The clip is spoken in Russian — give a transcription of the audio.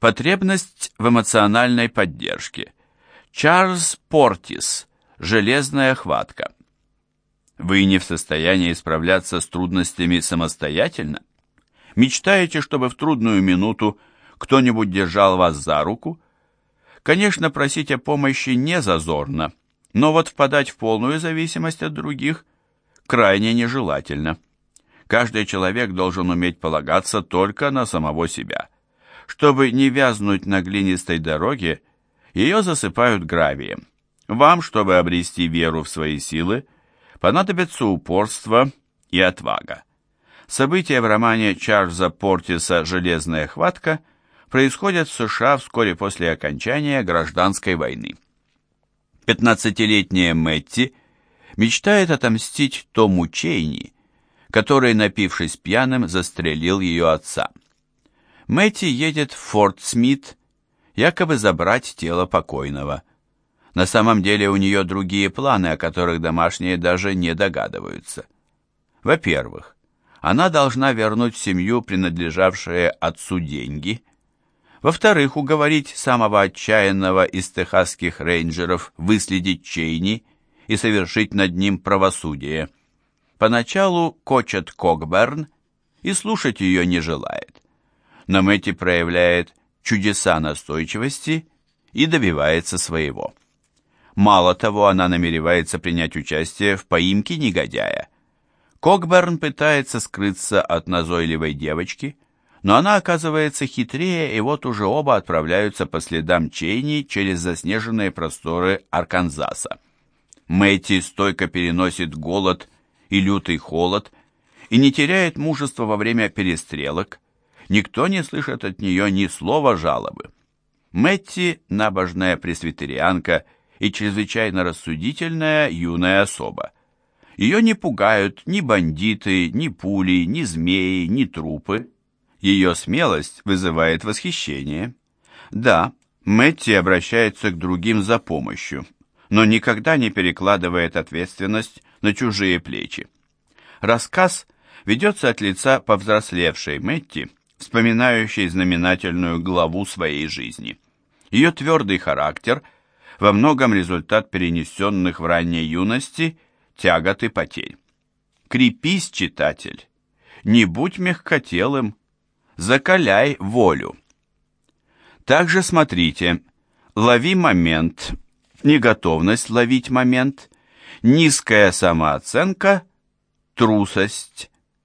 Потребность в эмоциональной поддержке. Чарльз Портис. Железная хватка. Вы не в состоянии справляться с трудностями самостоятельно? Мечтаете, чтобы в трудную минуту кто-нибудь держал вас за руку? Конечно, просить о помощи не зазорно, но вот впадать в полную зависимость от других крайне нежелательно. Каждый человек должен уметь полагаться только на самого себя. Чтобы не вязнуть на глинистой дороге, ее засыпают гравием. Вам, чтобы обрести веру в свои силы, понадобится упорство и отвага. События в романе Чарльза Портиса «Железная хватка» происходят в США вскоре после окончания гражданской войны. 15-летняя Мэтти мечтает отомстить Тому Чейни, который, напившись пьяным, застрелил ее отца. Мэтти едет в Форт Смит, якобы забрать тело покойного. На самом деле у нее другие планы, о которых домашние даже не догадываются. Во-первых, она должна вернуть в семью принадлежавшие отцу деньги. Во-вторых, уговорить самого отчаянного из техасских рейнджеров выследить Чейни и совершить над ним правосудие. Поначалу кочет Кокберн и слушать ее не желает. Но Мэтти проявляет чудеса настойчивости и добивается своего. Мало того, она намеревается принять участие в поимке негодяя. Кокберн пытается скрыться от назойливой девочки, но она оказывается хитрее, и вот уже оба отправляются по следам Чейни через заснеженные просторы Арканзаса. Мэтти стойко переносит голод и лютый холод и не теряет мужества во время перестрелок. Никто не слышит от нее ни слова жалобы. Мэтти, набожная пресвитерианка и чрезвычайно рассудительная юная особа. Ее не пугают ни бандиты, ни пули, ни змеи, ни трупы. Ее смелость вызывает восхищение. Да, Мэтти обращается к другим за помощью, но никогда не перекладывает ответственность на чужие плечи. Рассказ ведется от лица повзрослевшей Мэтти, вспоминающей знаменательную главу своей жизни. Ее твердый характер – во многом результат перенесенных в ранней юности тягот и потерь. Крепись, читатель, не будь мягкотелым, закаляй волю. Также смотрите, лови момент, неготовность ловить момент, низкая самооценка, трусость,